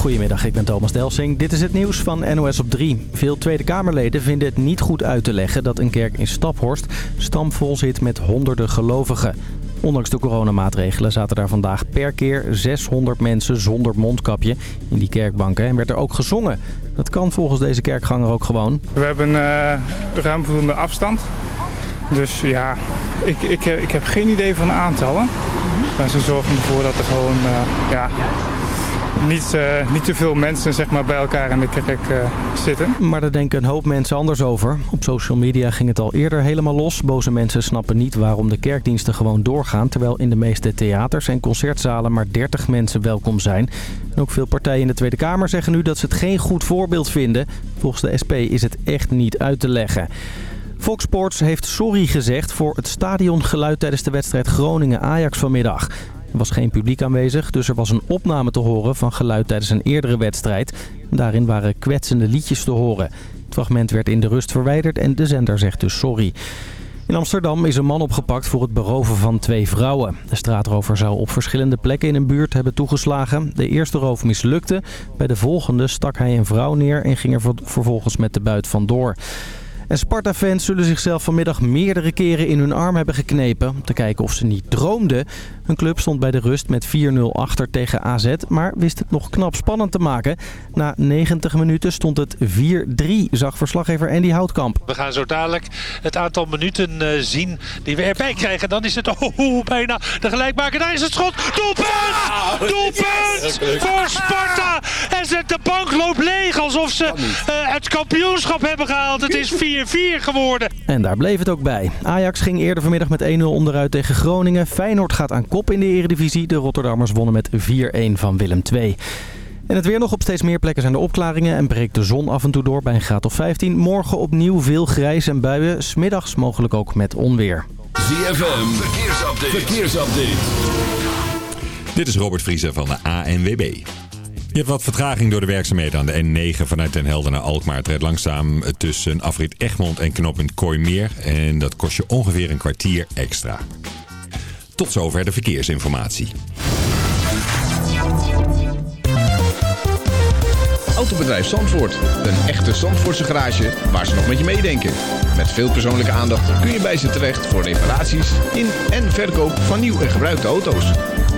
Goedemiddag, ik ben Thomas Delsing. Dit is het nieuws van NOS op 3. Veel Tweede Kamerleden vinden het niet goed uit te leggen dat een kerk in Staphorst stamvol zit met honderden gelovigen. Ondanks de coronamaatregelen zaten daar vandaag per keer 600 mensen zonder mondkapje in die kerkbanken. En werd er ook gezongen. Dat kan volgens deze kerkganger ook gewoon. We hebben uh, ruim voldoende afstand. Dus ja, ik, ik, ik heb geen idee van de aantallen. Maar ze zorgen ervoor dat er gewoon uh, ja, niet, uh, niet te veel mensen zeg maar, bij elkaar in de kerk uh, zitten. Maar daar denken een hoop mensen anders over. Op social media ging het al eerder helemaal los. Boze mensen snappen niet waarom de kerkdiensten gewoon doorgaan... terwijl in de meeste theaters en concertzalen maar 30 mensen welkom zijn. En ook veel partijen in de Tweede Kamer zeggen nu dat ze het geen goed voorbeeld vinden. Volgens de SP is het echt niet uit te leggen. Fox Sports heeft sorry gezegd voor het stadiongeluid tijdens de wedstrijd Groningen-Ajax vanmiddag. Er was geen publiek aanwezig, dus er was een opname te horen van geluid tijdens een eerdere wedstrijd. Daarin waren kwetsende liedjes te horen. Het fragment werd in de rust verwijderd en de zender zegt dus sorry. In Amsterdam is een man opgepakt voor het beroven van twee vrouwen. De straatrover zou op verschillende plekken in een buurt hebben toegeslagen. De eerste roof mislukte. Bij de volgende stak hij een vrouw neer en ging er vervolgens met de buit vandoor. En Sparta-fans zullen zichzelf vanmiddag meerdere keren in hun arm hebben geknepen... om te kijken of ze niet droomden. Hun club stond bij de rust met 4-0 achter tegen AZ... maar wist het nog knap spannend te maken. Na 90 minuten stond het 4-3, zag verslaggever Andy Houtkamp. We gaan zo dadelijk het aantal minuten uh, zien die we erbij krijgen. Dan is het oh, bijna de gelijkmaker. Daar is het schot. Doelpunt! Doelpunt voor Sparta! En de bank loopt leeg alsof ze uh, het kampioenschap hebben gehaald. Het is 4 4 geworden. En daar bleef het ook bij. Ajax ging eerder vanmiddag met 1-0 onderuit tegen Groningen. Feyenoord gaat aan kop in de eredivisie. De Rotterdammers wonnen met 4-1 van Willem II. En het weer nog op steeds meer plekken zijn er opklaringen en breekt de zon af en toe door bij een graad of 15. Morgen opnieuw veel grijs en buien, smiddags mogelijk ook met onweer. ZFM, verkeersupdate. verkeersupdate. Dit is Robert Vriezer van de ANWB. Je hebt wat vertraging door de werkzaamheden aan de N9 vanuit Den Helder naar Alkmaar. Het rijdt langzaam tussen afrit Egmond en knooppunt Kooimeer. En dat kost je ongeveer een kwartier extra. Tot zover de verkeersinformatie. Autobedrijf Zandvoort. Een echte Zandvoortse garage waar ze nog met je meedenken. Met veel persoonlijke aandacht kun je bij ze terecht voor reparaties in en verkoop van nieuw en gebruikte auto's.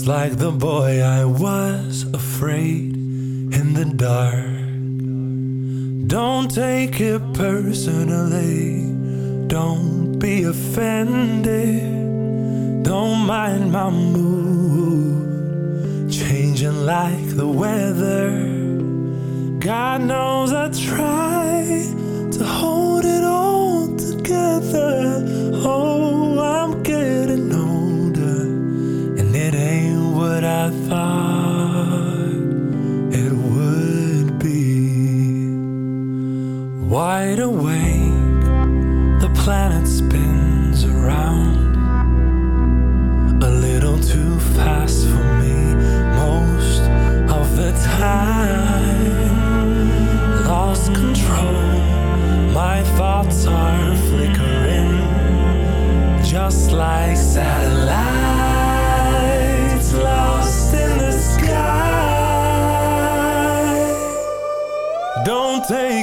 Just like the boy, I was afraid in the dark. Don't take it personally, don't be offended. Don't mind my mood, changing like the weather. God knows I try to hold it all together. Oh. thought it would be wide awake. The planet spins around. A little too fast for me. Most of the time lost control. My thoughts are flickering just like satellites.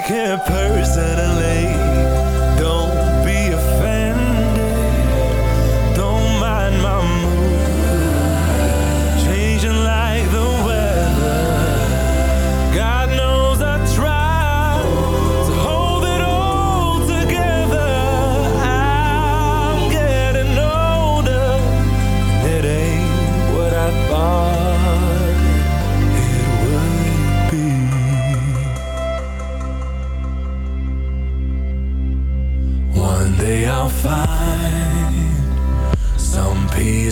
Care personally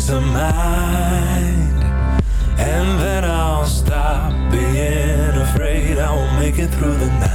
peace of mind. And then I'll stop being afraid. I will make it through the night.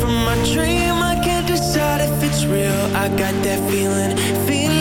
From my dream, I can't decide if it's real. I got that feeling, feeling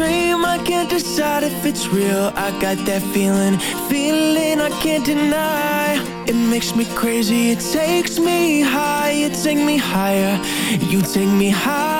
dream. I can't decide if it's real. I got that feeling, feeling I can't deny. It makes me crazy. It takes me high. You take me higher. You take me higher.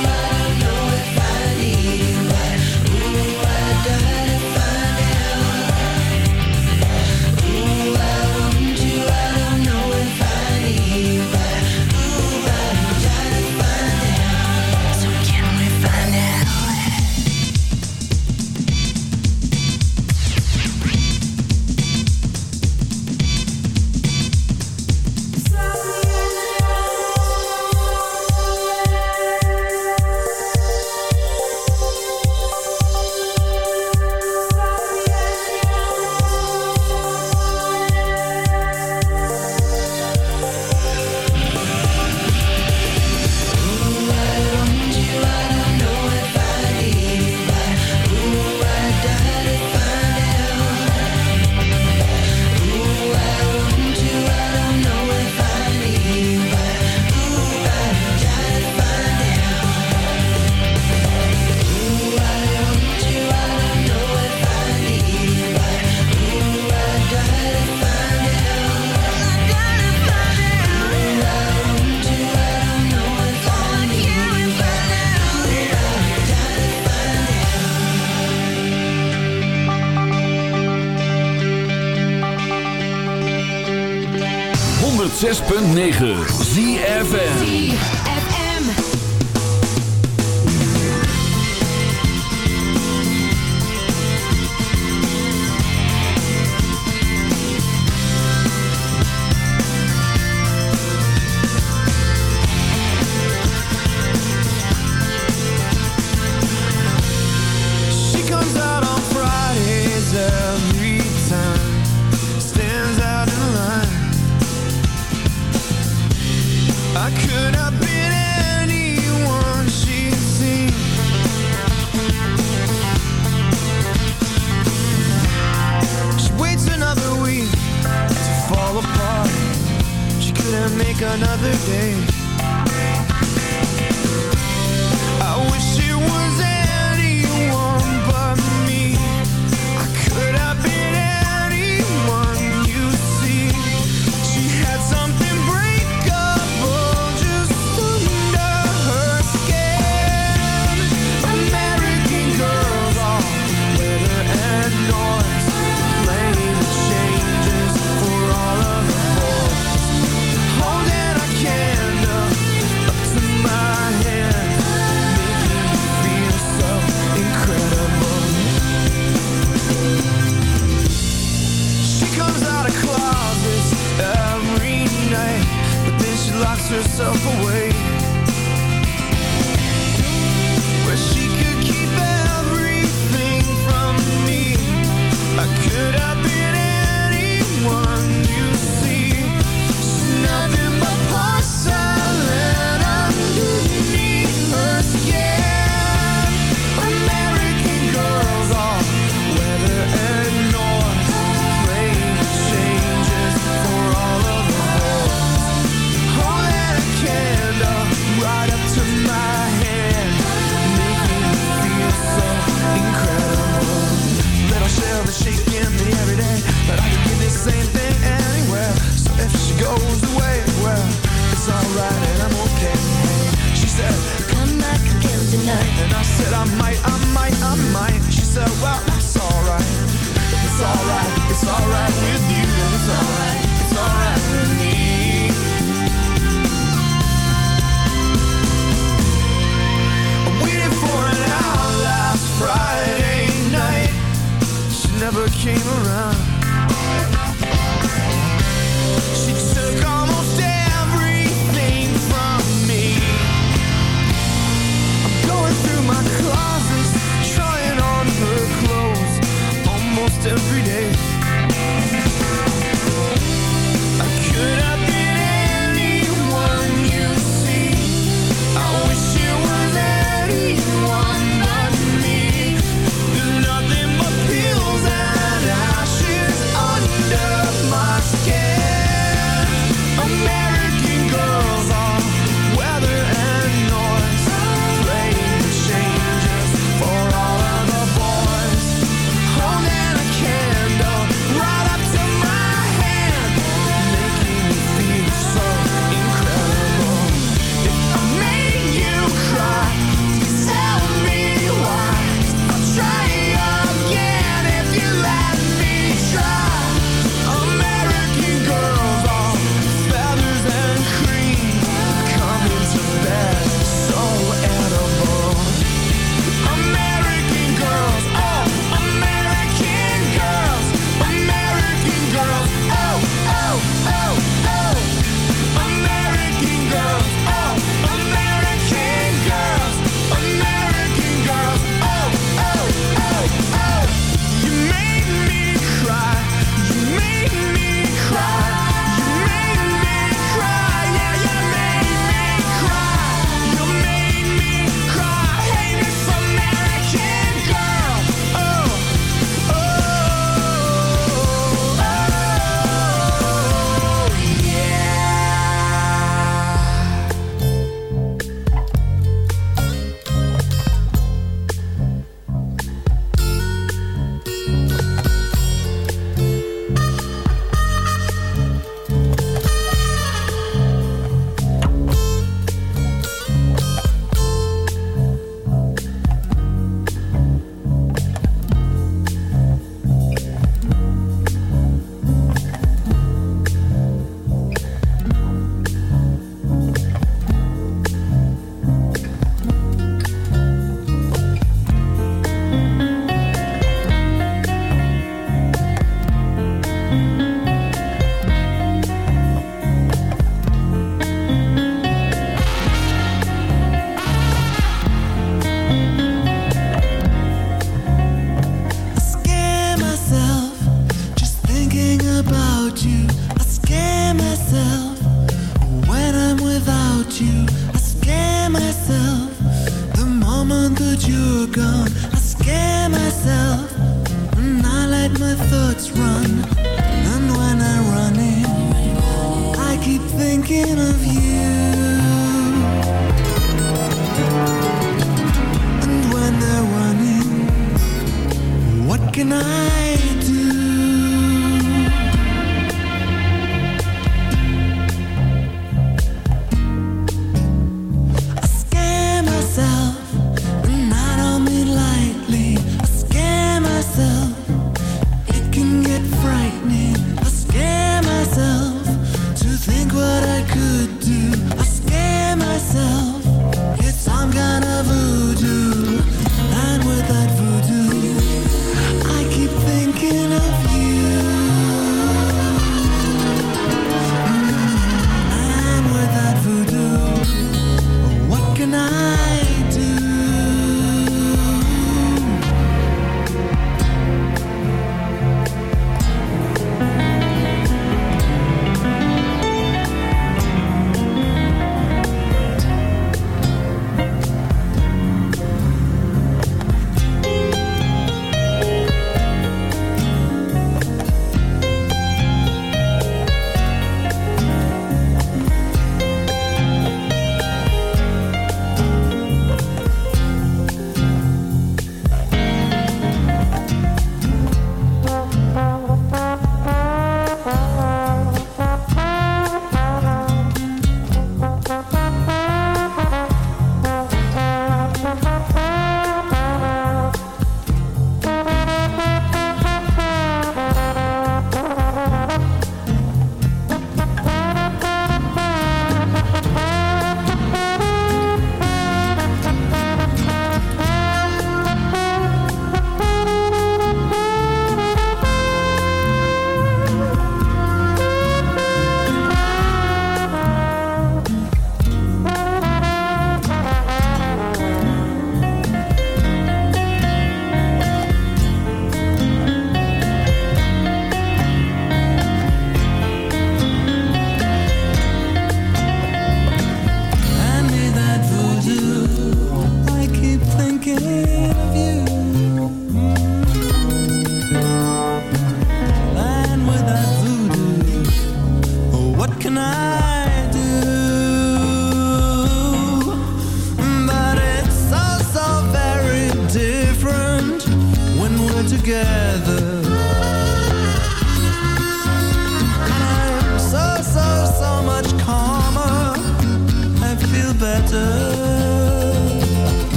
better.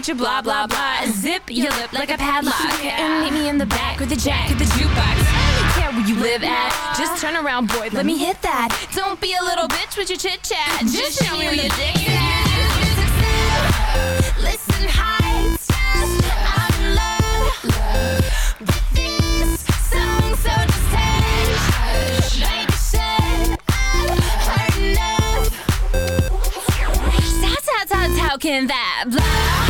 with your blah blah blah. Zip your lip like a padlock. And meet me in the back with the jack at the jukebox. I don't care where you live at. Just turn around, boy. Let me hit that. Don't be a little bitch with your chit chat. Just show me where your dick. Listen, high stars. I'm in love. With this song, so just touch, Like I said, I've heard enough. How, how, how can that blah?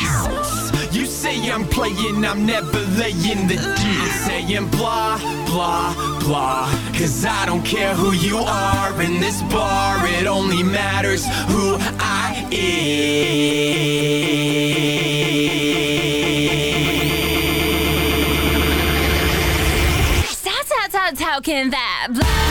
You say I'm playing, I'm never laying the deal. Saying blah, blah, blah. Cause I don't care who you are in this bar, it only matters who I am. 吵吵吵，can that blah?